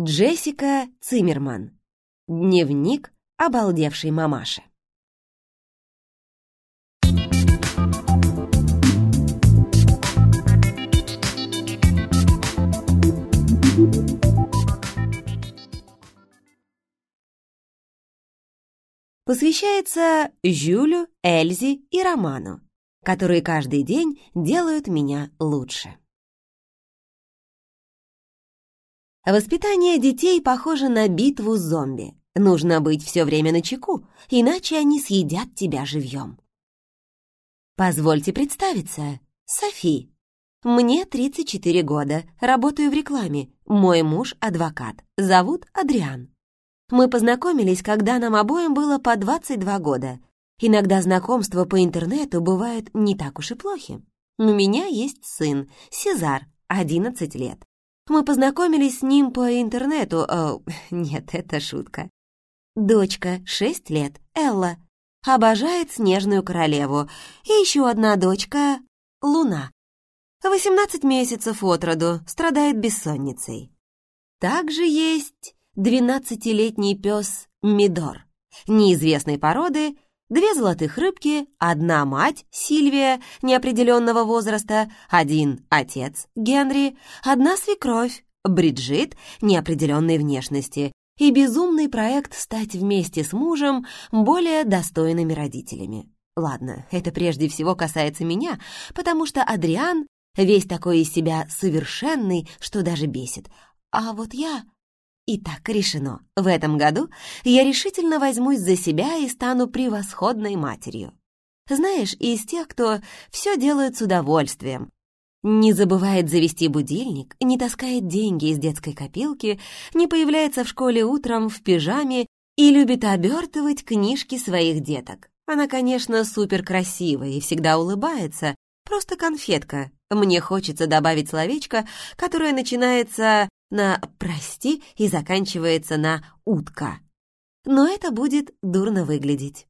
Джессика Циммерман. Дневник обалдевшей мамаши. Посвящается Жюлю, Эльзе и Роману, которые каждый день делают меня лучше. Воспитание детей похоже на битву с зомби. Нужно быть все время на чеку, иначе они съедят тебя живьем. Позвольте представиться. Софи. Мне 34 года, работаю в рекламе. Мой муж — адвокат. Зовут Адриан. Мы познакомились, когда нам обоим было по 22 года. Иногда знакомства по интернету бывают не так уж и плохи. У меня есть сын, Сезар, 11 лет. Мы познакомились с ним по интернету. О, нет, это шутка. Дочка, шесть лет, Элла. Обожает Снежную Королеву. И еще одна дочка, Луна. Восемнадцать месяцев от роду, страдает бессонницей. Также есть двенадцатилетний пес Мидор, неизвестной породы, Две золотых рыбки, одна мать, Сильвия, неопределенного возраста, один отец, Генри, одна свекровь, Бриджит, неопределенной внешности, и безумный проект стать вместе с мужем более достойными родителями. Ладно, это прежде всего касается меня, потому что Адриан весь такой из себя совершенный, что даже бесит. А вот я Итак, решено. В этом году я решительно возьмусь за себя и стану превосходной матерью. Знаешь, из тех, кто все делает с удовольствием. Не забывает завести будильник, не таскает деньги из детской копилки, не появляется в школе утром в пижаме и любит обертывать книжки своих деток. Она, конечно, супер красивая и всегда улыбается, просто конфетка. Мне хочется добавить словечко, которое начинается на «прости» и заканчивается на «утка». Но это будет дурно выглядеть.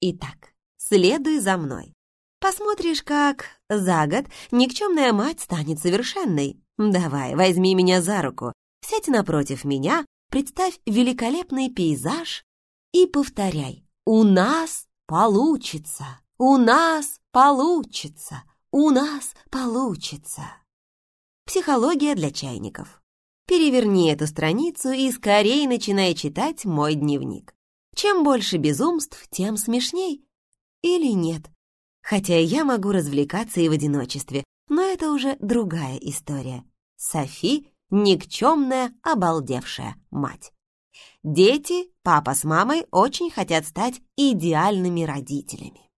Итак, следуй за мной. Посмотришь, как за год никчемная мать станет совершенной. Давай, возьми меня за руку, сядь напротив меня, представь великолепный пейзаж и повторяй «У нас получится! У нас получится! У нас получится!» Психология для чайников. Переверни эту страницу и скорее начинай читать мой дневник. Чем больше безумств, тем смешней. Или нет. Хотя я могу развлекаться и в одиночестве, но это уже другая история. Софи — никчемная, обалдевшая мать. Дети, папа с мамой очень хотят стать идеальными родителями.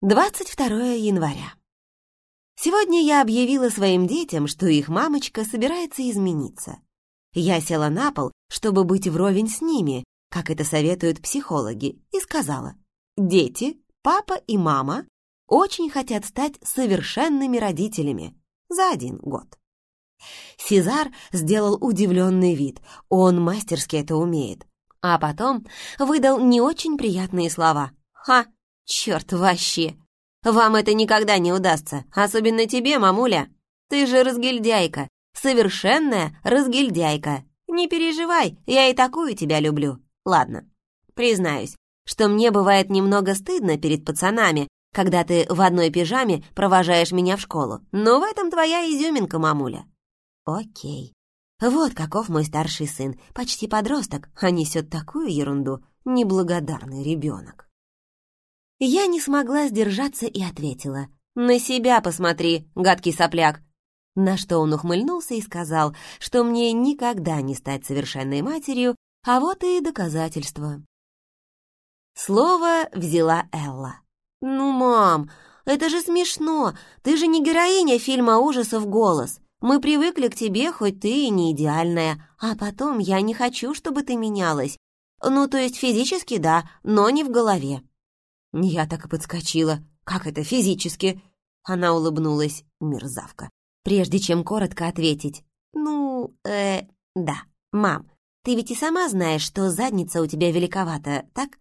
22 января. Сегодня я объявила своим детям, что их мамочка собирается измениться. Я села на пол, чтобы быть вровень с ними, как это советуют психологи, и сказала, «Дети, папа и мама очень хотят стать совершенными родителями за один год». Сезар сделал удивленный вид, он мастерски это умеет, а потом выдал не очень приятные слова. «Ха, черт вообще!» Вам это никогда не удастся, особенно тебе, мамуля. Ты же разгильдяйка, совершенная разгильдяйка. Не переживай, я и такую тебя люблю. Ладно, признаюсь, что мне бывает немного стыдно перед пацанами, когда ты в одной пижаме провожаешь меня в школу. Но в этом твоя изюминка, мамуля. Окей. Вот каков мой старший сын, почти подросток, а несет такую ерунду, неблагодарный ребенок. Я не смогла сдержаться и ответила. «На себя посмотри, гадкий сопляк!» На что он ухмыльнулся и сказал, что мне никогда не стать совершенной матерью, а вот и доказательство. Слово взяла Элла. «Ну, мам, это же смешно! Ты же не героиня фильма ужасов «Голос». Мы привыкли к тебе, хоть ты и не идеальная. А потом я не хочу, чтобы ты менялась. Ну, то есть физически, да, но не в голове». Я так и подскочила. Как это физически? Она улыбнулась, мерзавка. Прежде чем коротко ответить. Ну, э, да. Мам, ты ведь и сама знаешь, что задница у тебя великовата, так?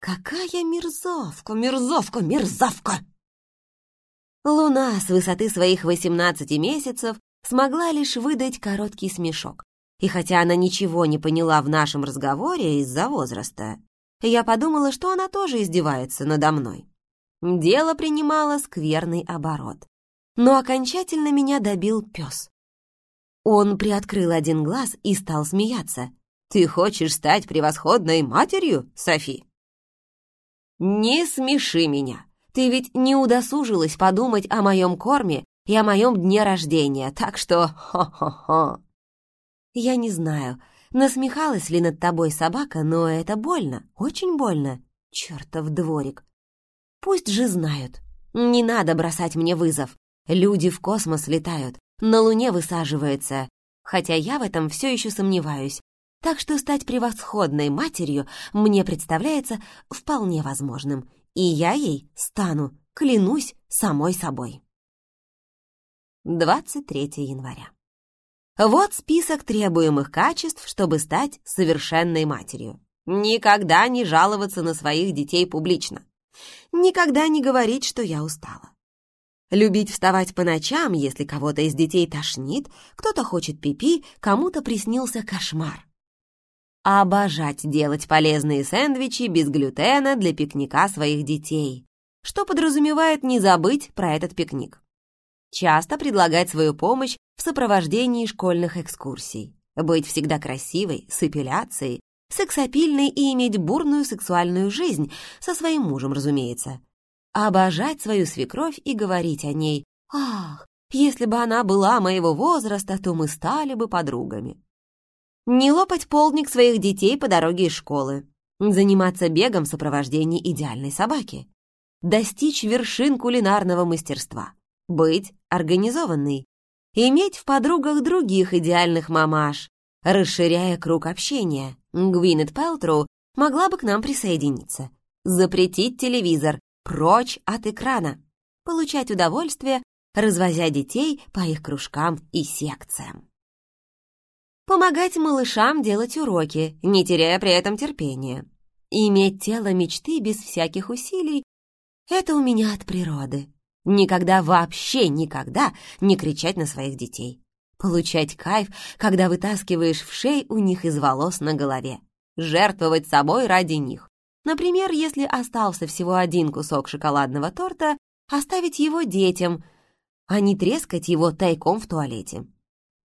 Какая мерзавка, мерзавка, мерзавка! Луна с высоты своих 18 месяцев смогла лишь выдать короткий смешок. И хотя она ничего не поняла в нашем разговоре из-за возраста, я подумала, что она тоже издевается надо мной. Дело принимало скверный оборот. Но окончательно меня добил пес. Он приоткрыл один глаз и стал смеяться. «Ты хочешь стать превосходной матерью, Софи?» «Не смеши меня. Ты ведь не удосужилась подумать о моем корме и о моем дне рождения, так что хо-хо-хо». Я не знаю, насмехалась ли над тобой собака, но это больно, очень больно. Чёртов дворик. Пусть же знают. Не надо бросать мне вызов. Люди в космос летают, на Луне высаживаются, хотя я в этом все еще сомневаюсь. Так что стать превосходной матерью мне представляется вполне возможным, и я ей стану, клянусь самой собой. 23 января. Вот список требуемых качеств, чтобы стать совершенной матерью. Никогда не жаловаться на своих детей публично. Никогда не говорить, что я устала. Любить вставать по ночам, если кого-то из детей тошнит, кто-то хочет пипи, кому-то приснился кошмар. Обожать делать полезные сэндвичи без глютена для пикника своих детей, что подразумевает не забыть про этот пикник. Часто предлагать свою помощь в сопровождении школьных экскурсий. Быть всегда красивой, с эпиляцией, сексапильной и иметь бурную сексуальную жизнь, со своим мужем, разумеется обожать свою свекровь и говорить о ней «Ах, если бы она была моего возраста, то мы стали бы подругами». Не лопать полдник своих детей по дороге из школы, заниматься бегом в сопровождении идеальной собаки, достичь вершин кулинарного мастерства, быть организованной, иметь в подругах других идеальных мамаш, расширяя круг общения. Гвинет Пелтроу могла бы к нам присоединиться. Запретить телевизор, прочь от экрана, получать удовольствие, развозя детей по их кружкам и секциям. Помогать малышам делать уроки, не теряя при этом терпения. Иметь тело мечты без всяких усилий — это у меня от природы. Никогда вообще никогда не кричать на своих детей. Получать кайф, когда вытаскиваешь в шей у них из волос на голове. Жертвовать собой ради них. Например, если остался всего один кусок шоколадного торта, оставить его детям, а не трескать его тайком в туалете.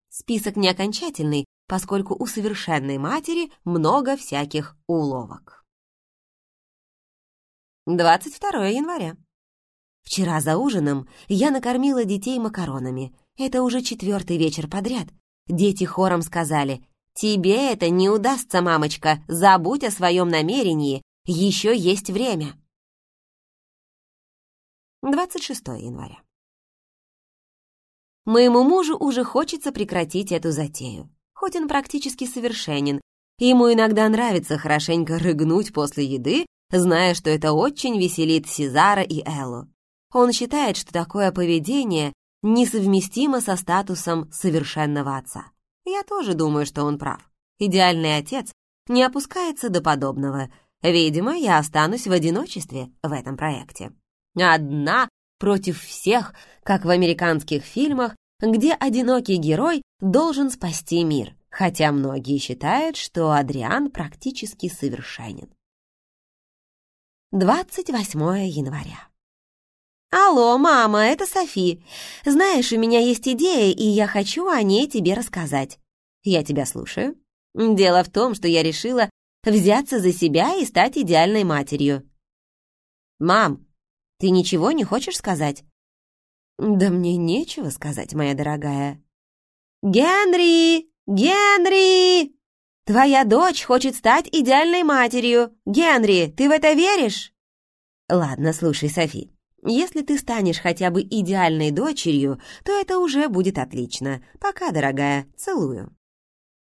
Список не окончательный, поскольку у совершенной матери много всяких уловок. 22 января. Вчера за ужином я накормила детей макаронами. Это уже четвертый вечер подряд. Дети хором сказали, «Тебе это не удастся, мамочка, забудь о своем намерении, еще есть время. 26 января. Моему мужу уже хочется прекратить эту затею. Хоть он практически совершенен, ему иногда нравится хорошенько рыгнуть после еды, зная, что это очень веселит Сезара и Эллу. Он считает, что такое поведение несовместимо со статусом совершенного отца. Я тоже думаю, что он прав. Идеальный отец не опускается до подобного — Видимо, я останусь в одиночестве в этом проекте. Одна против всех, как в американских фильмах, где одинокий герой должен спасти мир, хотя многие считают, что Адриан практически совершенен. 28 января. «Алло, мама, это Софи. Знаешь, у меня есть идея, и я хочу о ней тебе рассказать. Я тебя слушаю. Дело в том, что я решила взяться за себя и стать идеальной матерью. «Мам, ты ничего не хочешь сказать?» «Да мне нечего сказать, моя дорогая». «Генри! Генри! Твоя дочь хочет стать идеальной матерью. Генри, ты в это веришь?» «Ладно, слушай, Софи, если ты станешь хотя бы идеальной дочерью, то это уже будет отлично. Пока, дорогая, целую».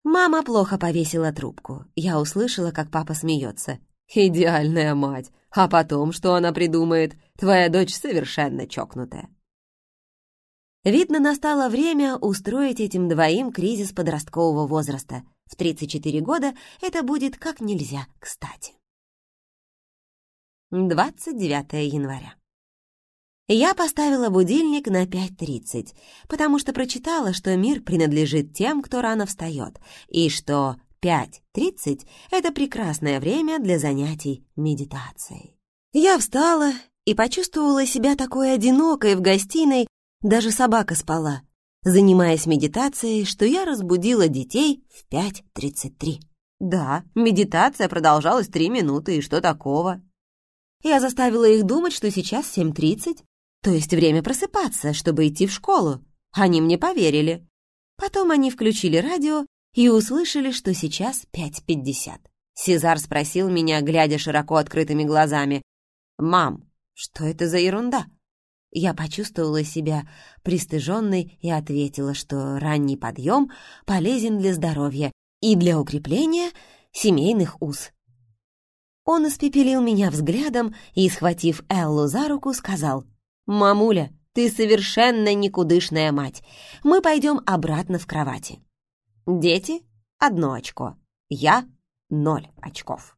Мама плохо повесила трубку. Я услышала, как папа смеется. «Идеальная мать! А потом, что она придумает? Твоя дочь совершенно чокнутая». Видно, настало время устроить этим двоим кризис подросткового возраста. В 34 года это будет как нельзя кстати. 29 января. Я поставила будильник на 5.30, потому что прочитала, что мир принадлежит тем, кто рано встает, и что 5.30 — это прекрасное время для занятий медитацией. Я встала и почувствовала себя такой одинокой в гостиной, даже собака спала, занимаясь медитацией, что я разбудила детей в 5.33. Да, медитация продолжалась три минуты, и что такого? Я заставила их думать, что сейчас 7.30, то есть время просыпаться, чтобы идти в школу. Они мне поверили. Потом они включили радио и услышали, что сейчас 5.50. Сезар спросил меня, глядя широко открытыми глазами, «Мам, что это за ерунда?» Я почувствовала себя пристыженной и ответила, что ранний подъем полезен для здоровья и для укрепления семейных уз. Он испепелил меня взглядом и, схватив Эллу за руку, сказал — «Мамуля, ты совершенно никудышная мать. Мы пойдем обратно в кровати». Дети — одно очко. Я — ноль очков.